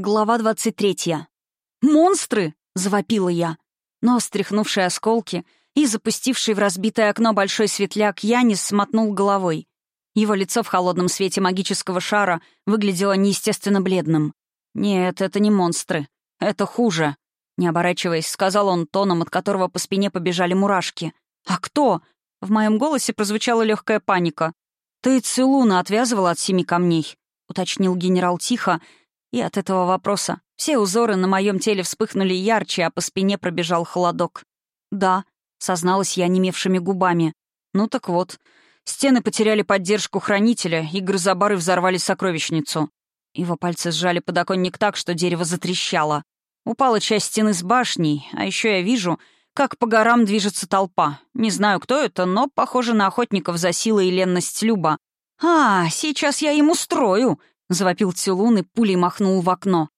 Глава 23. «Монстры!» — завопила я. Но, стряхнувший осколки и запустивший в разбитое окно большой светляк, Янис смотнул головой. Его лицо в холодном свете магического шара выглядело неестественно бледным. «Нет, это не монстры. Это хуже», — не оборачиваясь, сказал он тоном, от которого по спине побежали мурашки. «А кто?» В моем голосе прозвучала легкая паника. «Ты Целуна отвязывала от семи камней», — уточнил генерал тихо, и от этого вопроса все узоры на моем теле вспыхнули ярче, а по спине пробежал холодок. «Да», — созналась я немевшими губами. «Ну так вот. Стены потеряли поддержку хранителя, и грызобары взорвали сокровищницу». Его пальцы сжали подоконник так, что дерево затрещало. Упала часть стены с башней, а еще я вижу, как по горам движется толпа. Не знаю, кто это, но похоже на охотников за силой и ленность Люба. «А, сейчас я им устрою!» — завопил Цюлун и пулей махнул в окно.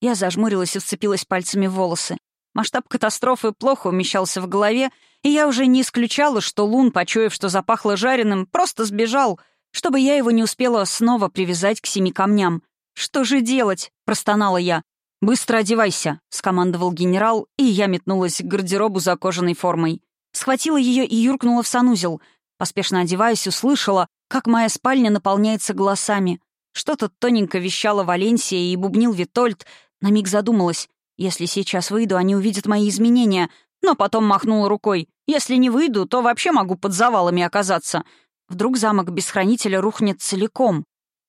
Я зажмурилась и вцепилась пальцами в волосы. Масштаб катастрофы плохо умещался в голове, и я уже не исключала, что Лун, почуяв, что запахло жареным, просто сбежал, чтобы я его не успела снова привязать к семи камням. «Что же делать?» — простонала я. «Быстро одевайся», — скомандовал генерал, и я метнулась к гардеробу за кожаной формой. Схватила ее и юркнула в санузел. Поспешно одеваясь, услышала, как моя спальня наполняется голосами. Что-то тоненько вещала Валенсия и бубнил Витольд. На миг задумалась. Если сейчас выйду, они увидят мои изменения. Но потом махнула рукой. Если не выйду, то вообще могу под завалами оказаться. Вдруг замок без хранителя рухнет целиком.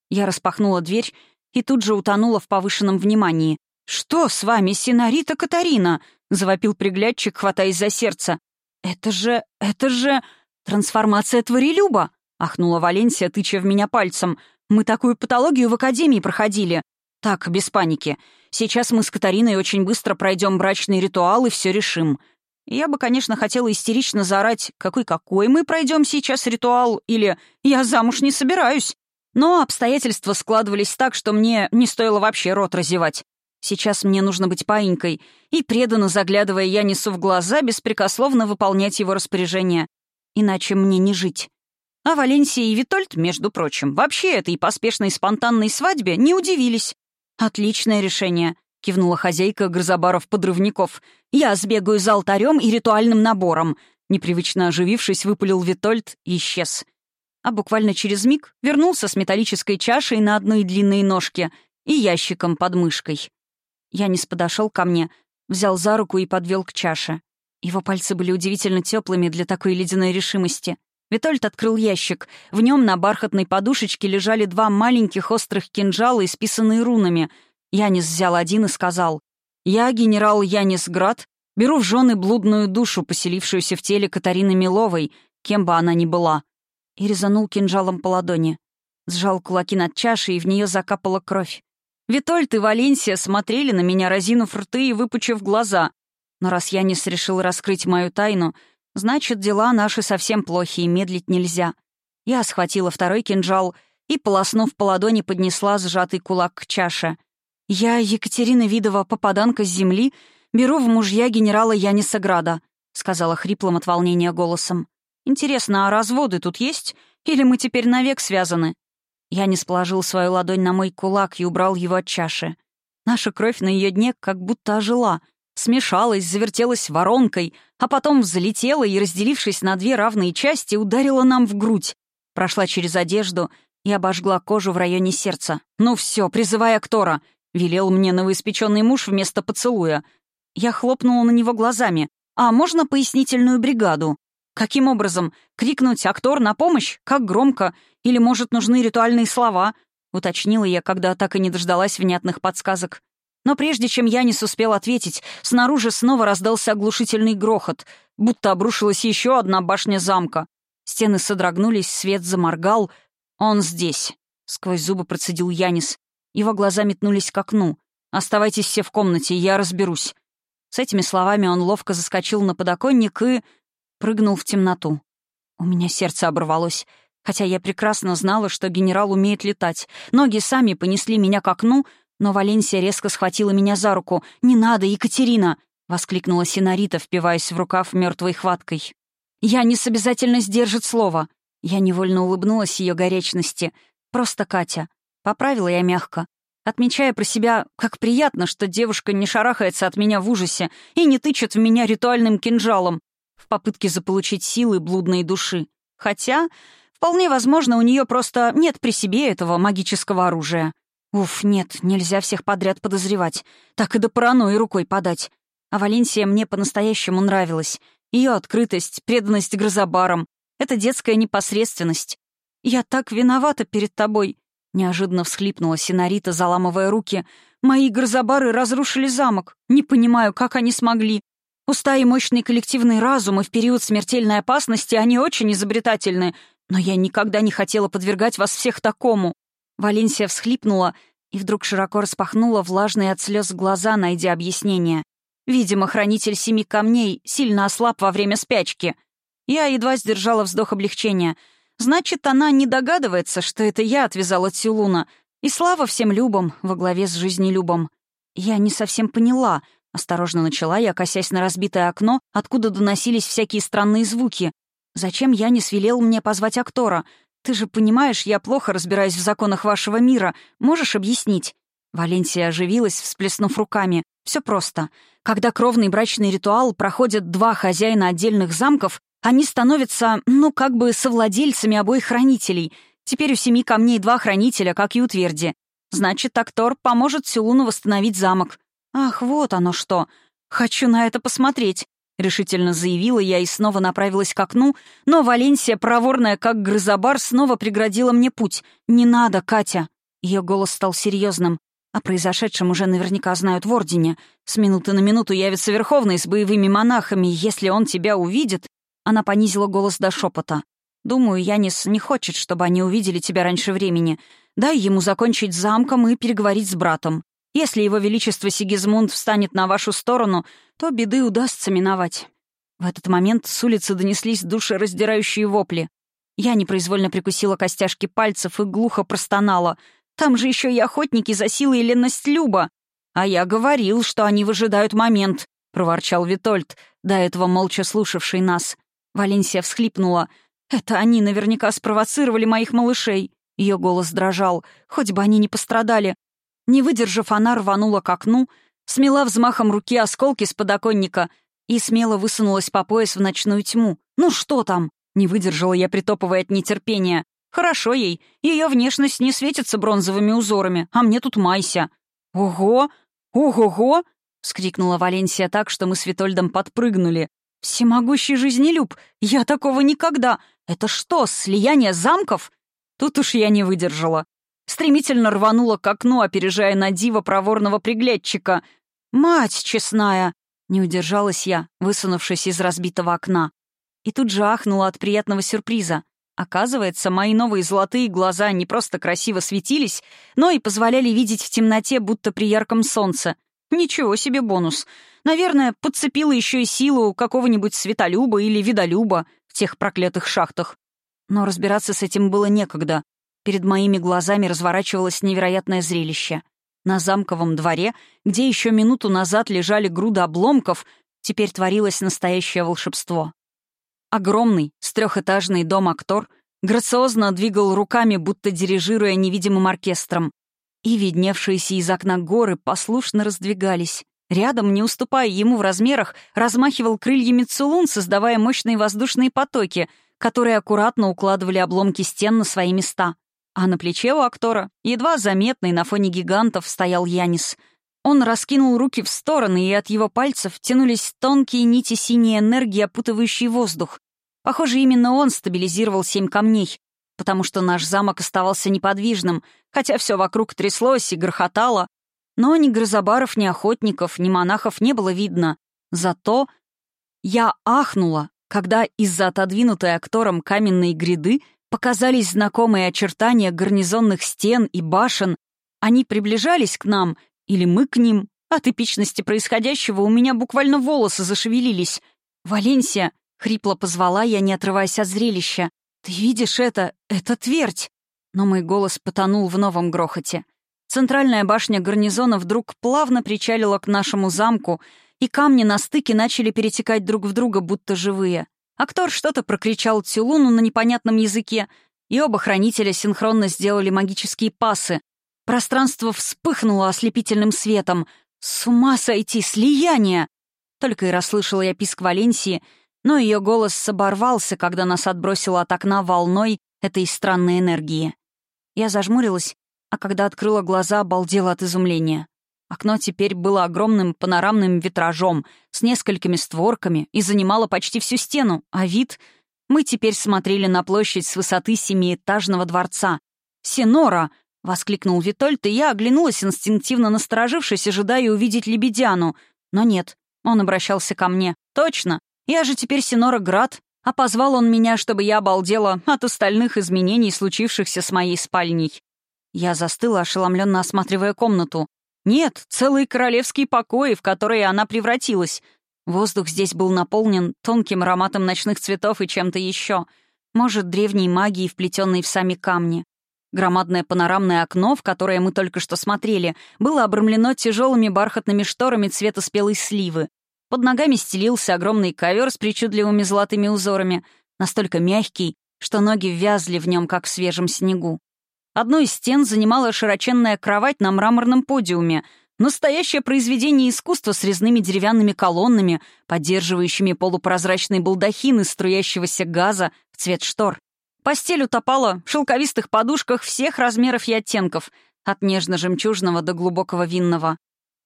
Я распахнула дверь и тут же утонула в повышенном внимании. «Что с вами, Синарита Катарина?» — завопил приглядчик, хватаясь за сердце. «Это же... это же... трансформация Творелюба!» — ахнула Валенсия, тыча в меня пальцем. Мы такую патологию в академии проходили. Так, без паники. Сейчас мы с Катариной очень быстро пройдем брачный ритуал и все решим. Я бы, конечно, хотела истерично заорать «Какой-какой мы пройдем сейчас ритуал?» или «Я замуж не собираюсь». Но обстоятельства складывались так, что мне не стоило вообще рот разевать. Сейчас мне нужно быть паинькой и, преданно заглядывая я несу в глаза, беспрекословно выполнять его распоряжение. Иначе мне не жить. А Валенсия и Витольд, между прочим, вообще этой поспешной спонтанной свадьбе не удивились. «Отличное решение», — кивнула хозяйка Грозобаров-подрывников. «Я сбегаю за алтарем и ритуальным набором», — непривычно оживившись, выпалил Витольд и исчез. А буквально через миг вернулся с металлической чашей на одной длинной ножке и ящиком под мышкой. Янис подошел ко мне, взял за руку и подвел к чаше. Его пальцы были удивительно теплыми для такой ледяной решимости. Витольд открыл ящик. В нем на бархатной подушечке лежали два маленьких острых кинжала, исписанные рунами. Янис взял один и сказал, «Я, генерал Янис Град, беру в жены блудную душу, поселившуюся в теле Катарины Миловой, кем бы она ни была». И резанул кинжалом по ладони. Сжал кулаки над чашей, и в нее закапала кровь. Витольд и Валенсия смотрели на меня, разинув рты и выпучив глаза. Но раз Янис решил раскрыть мою тайну, Значит, дела наши совсем плохи, и медлить нельзя. Я схватила второй кинжал и, полоснув по ладони, поднесла сжатый кулак к чаше. «Я, Екатерина Видова, попаданка с земли, беру в мужья генерала Яниса Града», — сказала хриплым от волнения голосом. «Интересно, а разводы тут есть? Или мы теперь навек связаны?» Янис положил свою ладонь на мой кулак и убрал его от чаши. Наша кровь на ее дне как будто ожила — смешалась, завертелась воронкой, а потом взлетела и, разделившись на две равные части, ударила нам в грудь. Прошла через одежду и обожгла кожу в районе сердца. «Ну все, призывай актора», — велел мне новоиспеченный муж вместо поцелуя. Я хлопнула на него глазами. «А можно пояснительную бригаду?» «Каким образом? Крикнуть «актор на помощь»? Как громко? Или, может, нужны ритуальные слова?» — уточнила я, когда так и не дождалась внятных подсказок. Но прежде чем Янис успел ответить, снаружи снова раздался оглушительный грохот, будто обрушилась еще одна башня замка. Стены содрогнулись, свет заморгал. «Он здесь», — сквозь зубы процедил Янис. Его глаза метнулись к окну. «Оставайтесь все в комнате, я разберусь». С этими словами он ловко заскочил на подоконник и... прыгнул в темноту. У меня сердце оборвалось, хотя я прекрасно знала, что генерал умеет летать. Ноги сами понесли меня к окну, но Валенсия резко схватила меня за руку. «Не надо, Екатерина!» — воскликнула Синарита, впиваясь в рукав мертвой хваткой. «Я не обязательно сдержит слово!» Я невольно улыбнулась ее горячности. «Просто Катя». Поправила я мягко. отмечая про себя, как приятно, что девушка не шарахается от меня в ужасе и не тычет в меня ритуальным кинжалом в попытке заполучить силы блудной души. Хотя, вполне возможно, у нее просто нет при себе этого магического оружия. Уф, нет, нельзя всех подряд подозревать. Так и до паранойи рукой подать. А Валенсия мне по-настоящему нравилась. Ее открытость, преданность грозобарам — это детская непосредственность. «Я так виновата перед тобой», — неожиданно всхлипнула Синарита, заламывая руки. «Мои грозобары разрушили замок. Не понимаю, как они смогли. Устаи мощный коллективный разум, и в период смертельной опасности они очень изобретательны. Но я никогда не хотела подвергать вас всех такому». Валенсия всхлипнула и вдруг широко распахнула влажные от слез глаза, найдя объяснение. Видимо, хранитель семи камней сильно ослаб во время спячки. Я едва сдержала вздох облегчения. Значит, она не догадывается, что это я отвязала Тюлуна. И слава всем любам во главе с жизнелюбом. Я не совсем поняла. Осторожно начала я, косясь на разбитое окно, откуда доносились всякие странные звуки. Зачем я не свелел мне позвать актора? Ты же понимаешь, я плохо разбираюсь в законах вашего мира. Можешь объяснить?» Валенсия оживилась, всплеснув руками. Все просто. Когда кровный брачный ритуал проходят два хозяина отдельных замков, они становятся, ну, как бы совладельцами обоих хранителей. Теперь у семи камней два хранителя, как и у тверди. Значит, Актор поможет Силуну восстановить замок. Ах, вот оно что. Хочу на это посмотреть. — решительно заявила я и снова направилась к окну, но Валенсия, проворная как грызобар, снова преградила мне путь. «Не надо, Катя!» Ее голос стал серьезным. О произошедшем уже наверняка знают в Ордене. С минуты на минуту явится Верховный с боевыми монахами. Если он тебя увидит... Она понизила голос до шепота. «Думаю, Янис не хочет, чтобы они увидели тебя раньше времени. Дай ему закончить замком и переговорить с братом. Если его величество Сигизмунд встанет на вашу сторону, то беды удастся миновать». В этот момент с улицы донеслись душераздирающие вопли. Я непроизвольно прикусила костяшки пальцев и глухо простонала. «Там же еще и охотники за силой и ленность Люба!» «А я говорил, что они выжидают момент», — проворчал Витольд, до этого молча слушавший нас. Валенсия всхлипнула. «Это они наверняка спровоцировали моих малышей». Ее голос дрожал. «Хоть бы они не пострадали. Не выдержав, она рванула к окну, смела взмахом руки осколки с подоконника и смело высунулась по пояс в ночную тьму. «Ну что там?» — не выдержала я, притопывая от нетерпения. «Хорошо ей. Ее внешность не светится бронзовыми узорами, а мне тут майся». «Ого! Ого-го!» — вскрикнула Валенсия так, что мы с Витольдом подпрыгнули. «Всемогущий жизнелюб! Я такого никогда! Это что, слияние замков?» Тут уж я не выдержала. Стремительно рванула к окну, опережая на диво проворного приглядчика. «Мать честная!» — не удержалась я, высунувшись из разбитого окна. И тут же ахнула от приятного сюрприза. Оказывается, мои новые золотые глаза не просто красиво светились, но и позволяли видеть в темноте, будто при ярком солнце. Ничего себе бонус. Наверное, подцепила еще и силу какого-нибудь светолюба или видолюба в тех проклятых шахтах. Но разбираться с этим было некогда. Перед моими глазами разворачивалось невероятное зрелище. На замковом дворе, где еще минуту назад лежали груды обломков, теперь творилось настоящее волшебство. Огромный, с трехэтажный дом-актор грациозно двигал руками, будто дирижируя невидимым оркестром. И видневшиеся из окна горы послушно раздвигались. Рядом, не уступая ему в размерах, размахивал крыльями Цулун, создавая мощные воздушные потоки, которые аккуратно укладывали обломки стен на свои места. А на плече у актора, едва заметный на фоне гигантов, стоял Янис. Он раскинул руки в стороны, и от его пальцев тянулись тонкие нити синей энергии, опутывающие воздух. Похоже, именно он стабилизировал семь камней, потому что наш замок оставался неподвижным, хотя все вокруг тряслось и грохотало. Но ни грызобаров, ни охотников, ни монахов не было видно. Зато я ахнула, когда из-за отодвинутой актором каменной гряды Показались знакомые очертания гарнизонных стен и башен. Они приближались к нам, или мы к ним. От эпичности происходящего у меня буквально волосы зашевелились. «Валенсия!» — хрипло позвала я, не отрываясь от зрелища. «Ты видишь это? Это твердь!» Но мой голос потонул в новом грохоте. Центральная башня гарнизона вдруг плавно причалила к нашему замку, и камни на стыке начали перетекать друг в друга, будто живые. Актор что-то прокричал Цюлуну на непонятном языке, и оба хранителя синхронно сделали магические пасы. Пространство вспыхнуло ослепительным светом. С ума сойти, слияние! Только и расслышала я писк Валенсии, но ее голос оборвался, когда нас отбросило от окна волной этой странной энергии. Я зажмурилась, а когда открыла глаза, обалдела от изумления. Окно теперь было огромным панорамным витражом с несколькими створками и занимало почти всю стену, а вид... Мы теперь смотрели на площадь с высоты семиэтажного дворца. «Синора!» — воскликнул Витольд, и я оглянулась, инстинктивно насторожившись, ожидая увидеть Лебедяну. Но нет, он обращался ко мне. «Точно! Я же теперь Синора Град!» А позвал он меня, чтобы я обалдела от остальных изменений, случившихся с моей спальней. Я застыла, ошеломленно осматривая комнату. Нет, целые королевские покои, в которые она превратилась. Воздух здесь был наполнен тонким ароматом ночных цветов и чем-то еще. Может, древней магией, вплетенной в сами камни. Громадное панорамное окно, в которое мы только что смотрели, было обрамлено тяжелыми бархатными шторами цвета спелой сливы. Под ногами стелился огромный ковер с причудливыми золотыми узорами, настолько мягкий, что ноги вязли в нем, как в свежем снегу. Одну из стен занимала широченная кровать на мраморном подиуме, настоящее произведение искусства с резными деревянными колоннами, поддерживающими полупрозрачный балдахин из струящегося газа в цвет штор. Постель утопала в шелковистых подушках всех размеров и оттенков, от нежно-жемчужного до глубокого винного.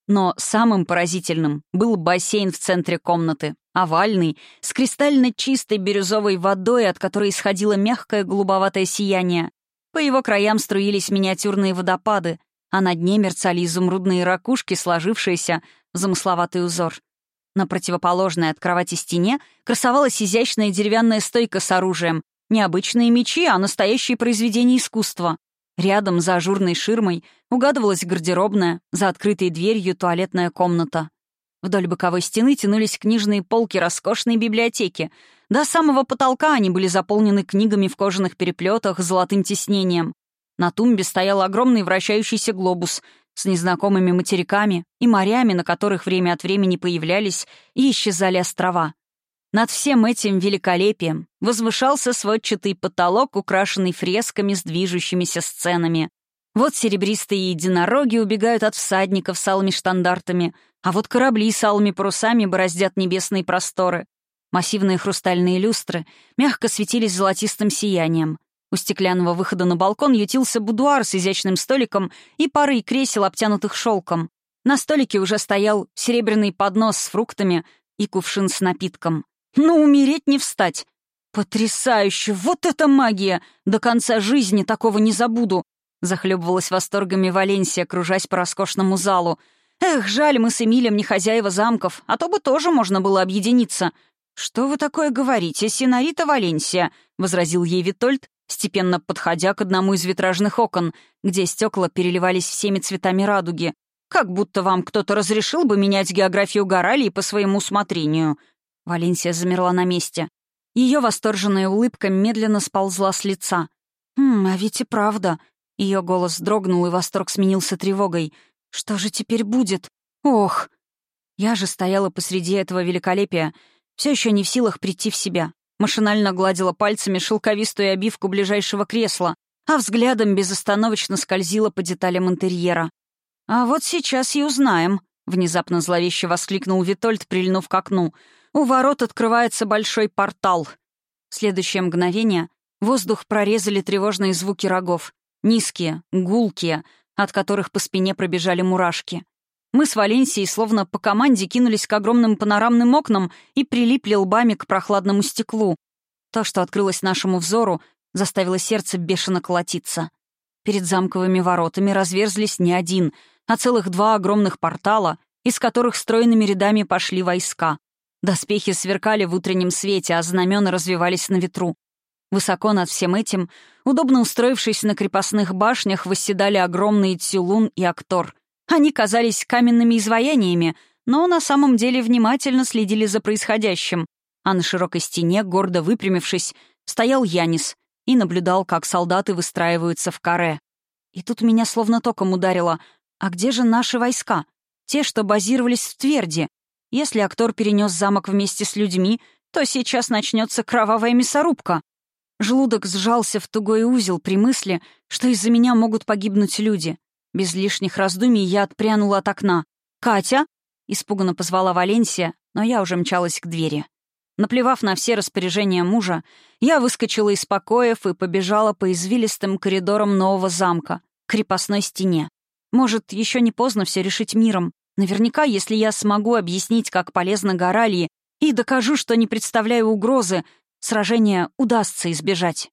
Но самым поразительным был бассейн в центре комнаты, овальный, с кристально чистой бирюзовой водой, от которой исходило мягкое голубоватое сияние. По его краям струились миниатюрные водопады, а на дне мерцали изумрудные ракушки, сложившиеся в замысловатый узор. На противоположной от кровати стене красовалась изящная деревянная стойка с оружием. необычные мечи, а настоящие произведения искусства. Рядом, за ажурной ширмой, угадывалась гардеробная, за открытой дверью туалетная комната. Вдоль боковой стены тянулись книжные полки роскошной библиотеки, до самого потолка они были заполнены книгами в кожаных переплетах с золотым тиснением. На тумбе стоял огромный вращающийся глобус с незнакомыми материками и морями, на которых время от времени появлялись и исчезали острова. Над всем этим великолепием возвышался сводчатый потолок, украшенный фресками с движущимися сценами. Вот серебристые единороги убегают от всадников с алыми штандартами, а вот корабли с алыми парусами бороздят небесные просторы. Массивные хрустальные люстры мягко светились золотистым сиянием. У стеклянного выхода на балкон ютился будуар с изящным столиком и парой кресел, обтянутых шелком. На столике уже стоял серебряный поднос с фруктами и кувшин с напитком. Ну, умереть не встать. «Потрясающе! Вот это магия! До конца жизни такого не забуду!» Захлебывалась восторгами Валенсия, кружась по роскошному залу. «Эх, жаль, мы с Эмилем не хозяева замков, а то бы тоже можно было объединиться. «Что вы такое говорите, синарита Валенсия?» — возразил ей Витольд, степенно подходя к одному из витражных окон, где стекла переливались всеми цветами радуги. «Как будто вам кто-то разрешил бы менять географию Горалии по своему усмотрению». Валенсия замерла на месте. Ее восторженная улыбка медленно сползла с лица. «Хм, а ведь и правда». Ее голос дрогнул, и восторг сменился тревогой. «Что же теперь будет? Ох!» Я же стояла посреди этого великолепия, все еще не в силах прийти в себя. Машинально гладила пальцами шелковистую обивку ближайшего кресла, а взглядом безостановочно скользила по деталям интерьера. «А вот сейчас и узнаем», — внезапно зловеще воскликнул Витольд, прильнув к окну. «У ворот открывается большой портал». В следующее мгновение воздух прорезали тревожные звуки рогов. Низкие, гулкие, от которых по спине пробежали мурашки. Мы с Валенсией словно по команде кинулись к огромным панорамным окнам и прилипли лбами к прохладному стеклу. То, что открылось нашему взору, заставило сердце бешено колотиться. Перед замковыми воротами разверзлись не один, а целых два огромных портала, из которых стройными рядами пошли войска. Доспехи сверкали в утреннем свете, а знамена развивались на ветру. Высоко над всем этим, удобно устроившись на крепостных башнях, восседали огромные Тюлун и Актор. Они казались каменными изваяниями, но на самом деле внимательно следили за происходящим. А на широкой стене, гордо выпрямившись, стоял Янис и наблюдал, как солдаты выстраиваются в каре. И тут меня словно током ударило. А где же наши войска? Те, что базировались в Тверди. Если актор перенес замок вместе с людьми, то сейчас начнется кровавая мясорубка. Желудок сжался в тугой узел при мысли, что из-за меня могут погибнуть люди. Без лишних раздумий я отпрянула от окна. «Катя?» — испуганно позвала Валенсия, но я уже мчалась к двери. Наплевав на все распоряжения мужа, я выскочила из покоев и побежала по извилистым коридорам нового замка, к крепостной стене. Может, еще не поздно все решить миром. Наверняка, если я смогу объяснить, как полезно Горальи, и докажу, что не представляю угрозы, сражение удастся избежать.